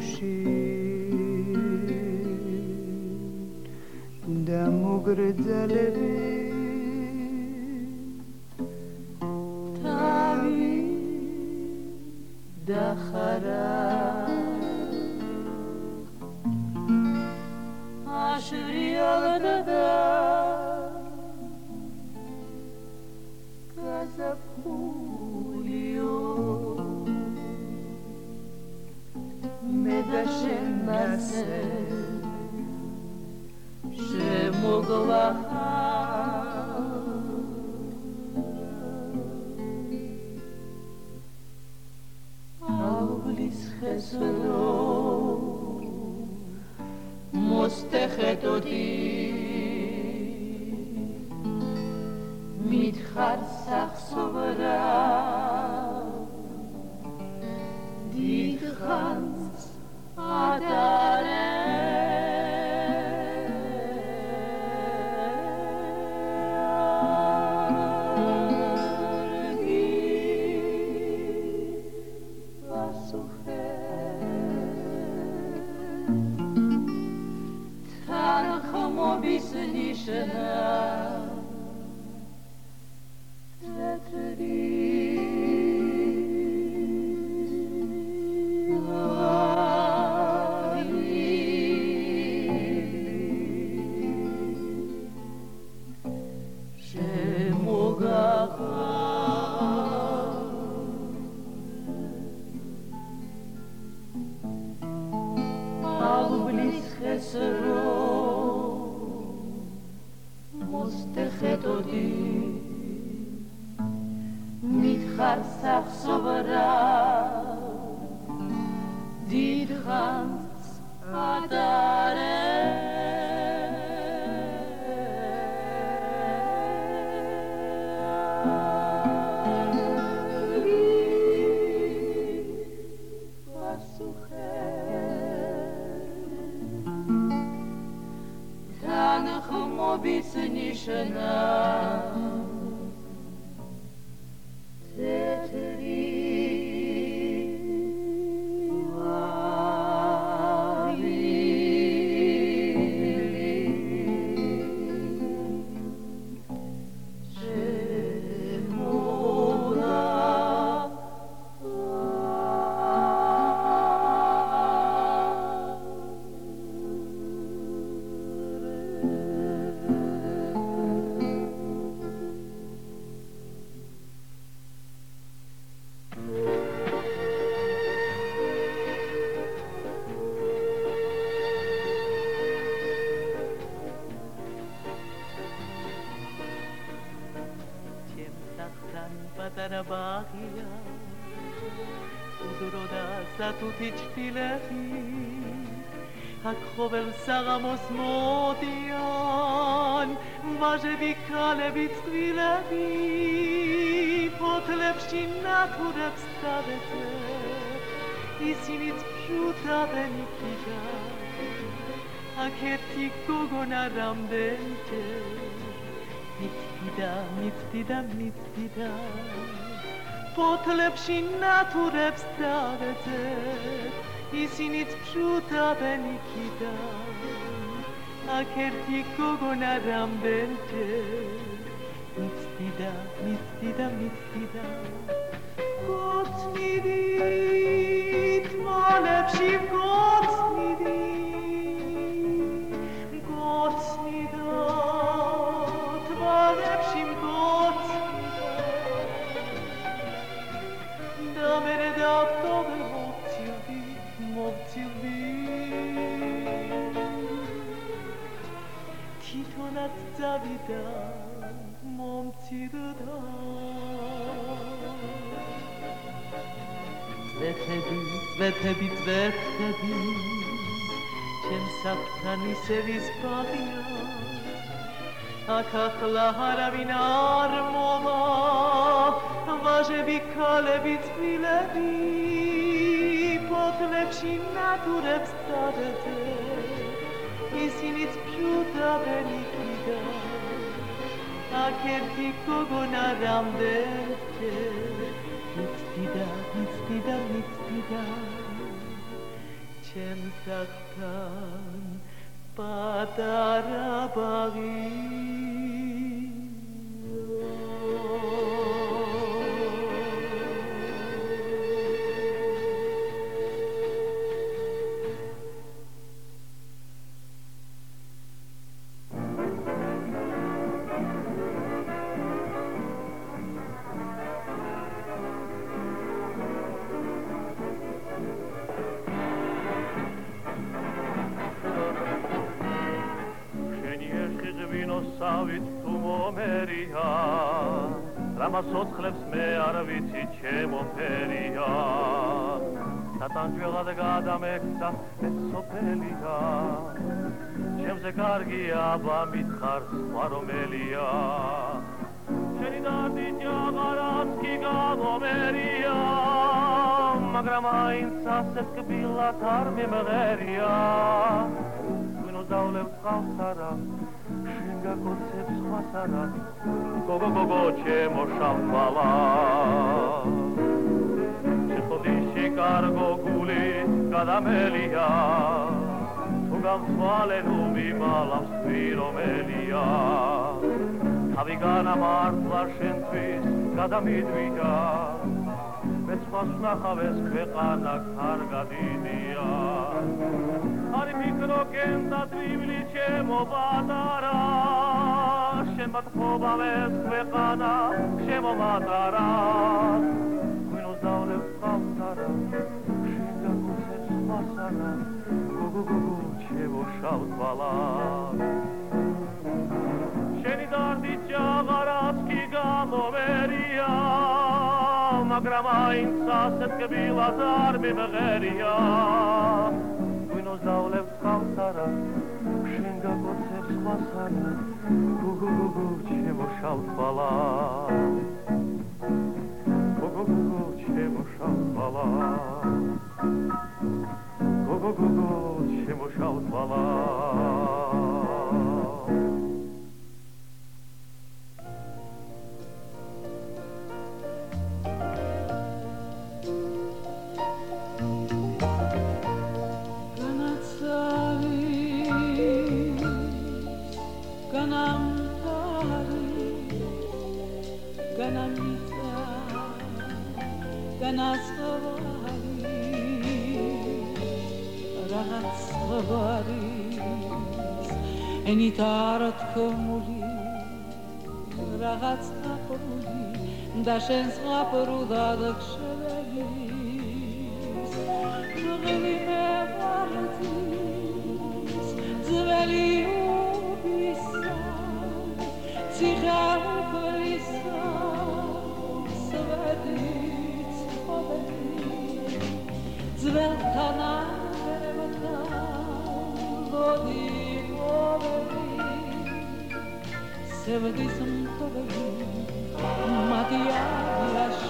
reușit. De-a mogrățele ყოველ საღამოს მოდიან ვაჟები ქალები წვილები ფოთლებში ნათურებს დავეძე ისინიც ფშუტავენ იქიდა აქ ერთი გოგონა რამდენჯე მიწდიდა მიწდიდა მიწდიდა ფოთლებში ნათურებს დავეძე ისინიც ფშუტავენ იქიდა აქ ერთი გოგონა რამდენჯე მიცდიდა მიცდიდა მიცდიდა. გოცნიდი თვალებში გოცნიდი 손앞잡이다 멈추다 Tvetebi, tvetebi, tvetebi Чем саптани се ви спавија А как лахара ви нармова Важе би кале би цвиле би Под лепши натурев старете ისინიც ფიუტავენ იქიდა აქ ერთი გოგონა რამდენჯერ მიცდიდა მიცდიდა მიცდიდა ჩემს ახთან პატარა ბაღი რამას ოცხლებს მე არ ვიცი ჩემო ფერია. სატანჯველად გადამექცა ეს სოფელია. ჩემზე კარგია აბა მითხარ სხვა რომელია. შენი დარდი ჯაღარაც კი გამომერია მაგრამ აინც ასეთ კბილად არ მიმღერია. ვინო დავლებს ხალხს არა გაკოცებს ხვასარა გოგო გოგო ჩემო შამბალა შეხვდიში კარგო გული გადამელია. თუ გამწვალენ უმიმალავს პირომელია. თავი განამართლა შენთვის გადამიდვიდა მას ნახავეს ქვეყანა კარგადიდია არი მიკრო კენდა თვილი ჩემო პატარა შენ მათხოვავეს ქვეყანა ჩემო პატარა ვინო ზავლებს პატარა შენ გაკოცებს მასარა გოგო გოგო ჩემო შავთვალა. შენი დარდი ჭაღარაც კი გამომერია მაგრამ აინც ასეთ კბილად არ მიმღერია. ვინო ზავლებს ხალხარა შენ გაგოცებს სხვასარა გუგუ გუგუ ჩემო შავთვალა გუგუ გუგუ ჩემო შავთვალა გუგუ გუგუ ჩემო შავთვალა ენით არ თქმული რაღაც ნაპრული და შენს ნაპრუდა დაგშეველი ძველი მე ვარდის ძველი უბისა ციხა უფლისა სვეტი di poveri, se vedi santo bene, ma ti.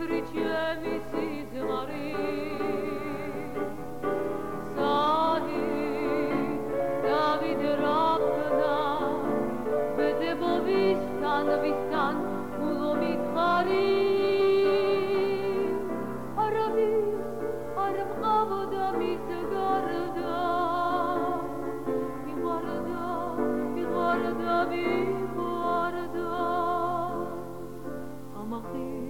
დღეს მასე არის მე მათი და დღეს მასე არის მე მათი Zeme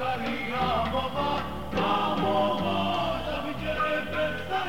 Καρδιά μωμά, τα μωμά, τα μη κερέπε, τα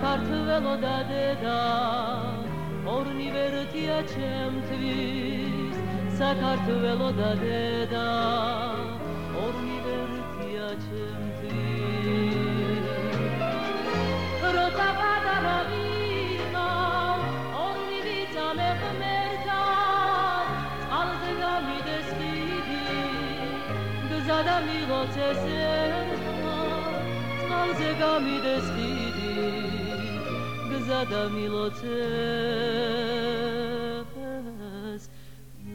საქართველო და დედა ორნი ვერთია ჩემთვის საქართველო და დედა ორნი ვერთია ჩემთვის. როცა პატარა ვიყო ორნი ვიცა მე ღმერთა წყალზე გამიდეს ხიდი გზადა მიღოცეს ერთა წყალზე გამიდეს გზადა მილოცეს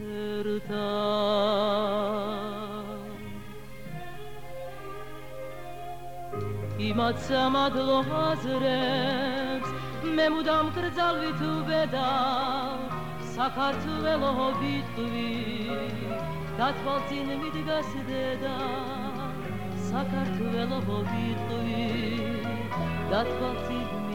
ერთა იმათ სამადლო აზრებს მე მუდამ კრძალვით უბედა საქართველო ვიტყვი დათვალწინ მიდგას დედა. საქართველო ვიტყვი და დედა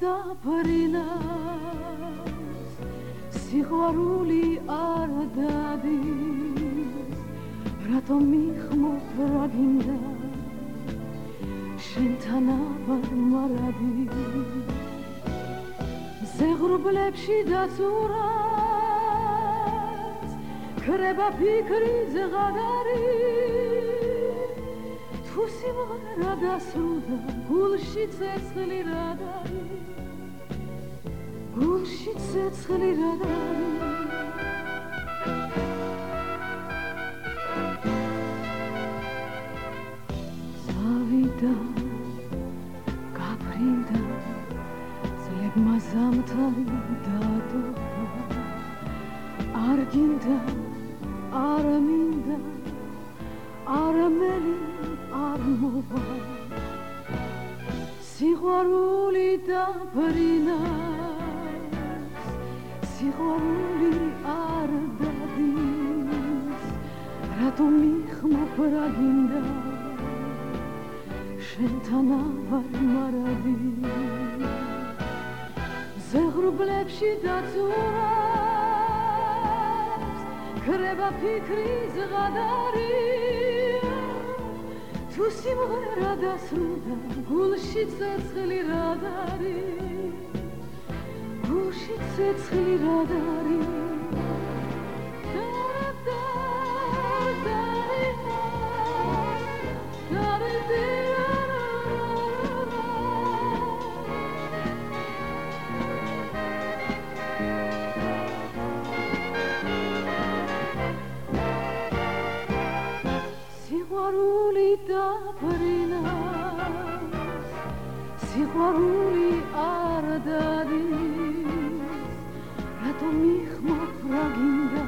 დაფრინავს სიყვარული არ დადის რატომ მიხმობ რა გინდა შენთან ავარ მარადი ზეღრუბლებში დაცურած ქრება ფიქრი ზღადარი თუ სიმღერა დასრულდა გულში ცეცხლი რადარი გულში ცეცხლი რადარი წავიდა გაფრინდა ძლებმა ზამთარი დადობა არ გინდა არ მინდა არამელი არ მოვა სიყვარული დაფრინა სიყვარული არ დადის რატომ მიხმოფრა გინდა? შენთან ავარ მარადი ზეღრუბლებში დაწურავს ქრება ფიქრი ზღადარი თუ სიმღერა დასრულდა გულში ცეცხლი რადარი გულში ცეცხლი რადარი სიყვარული არ დადის. რატომ მიხმობ რა გინდა?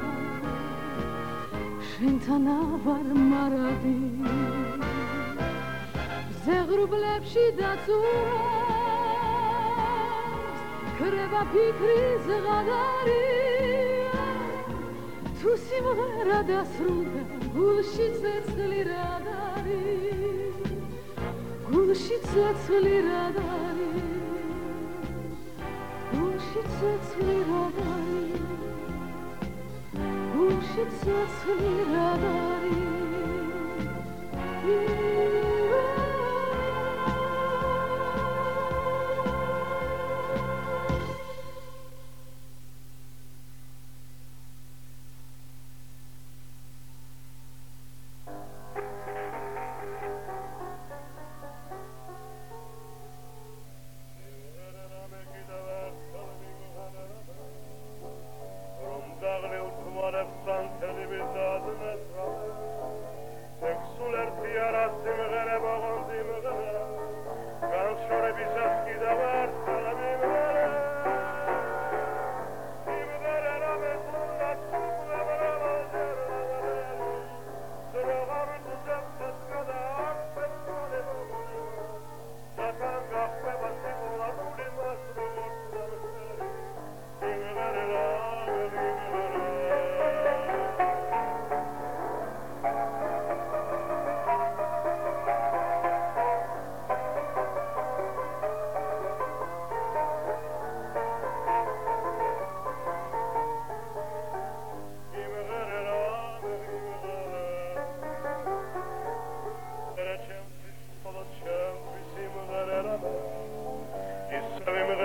შენთან ავარ მარადი. ზეღრუბლებში დაწურავს ქრება ფიქრი ზღადარი თუ სიმღერა დასრულდა გულში ცეცხლი რადარი გულში ცეცხლი რადარი გულში ცეცხლი რადარი გულში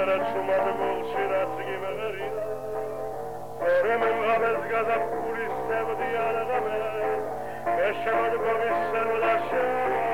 რა ჩუმად გულში რაც იგი მღერია ერემ მღაბელს გადაფურის სევდი არ ღამე მე შემოდგომის სევდა შემო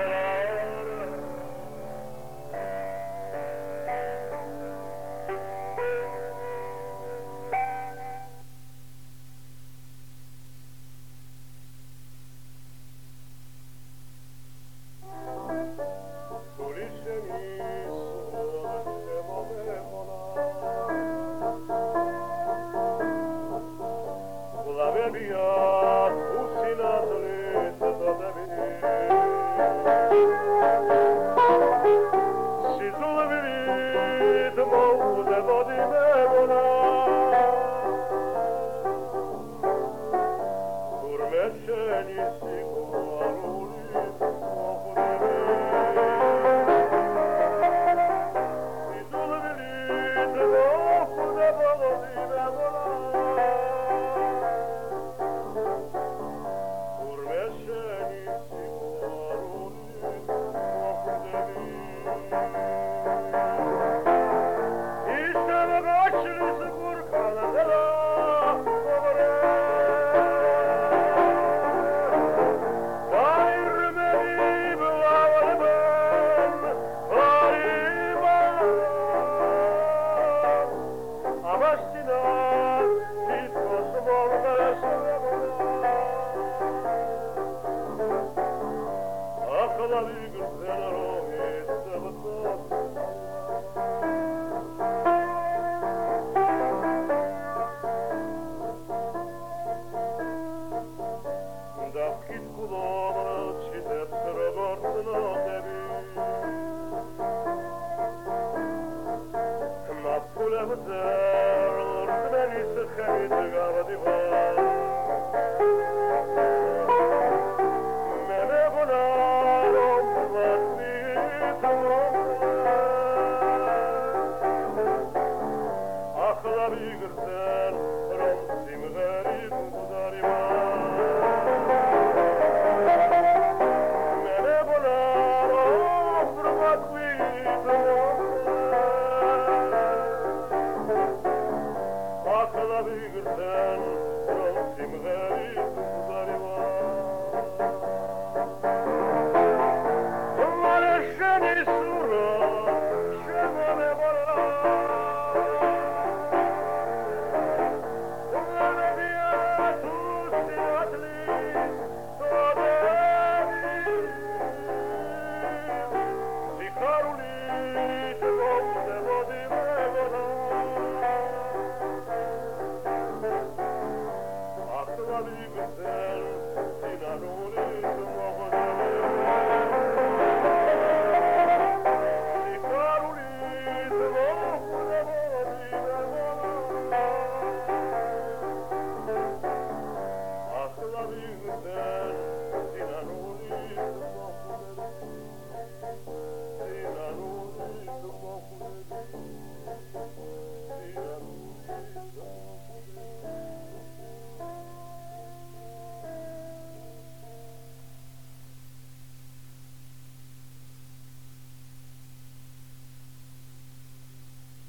Hazır olur beni sıkıydı galiba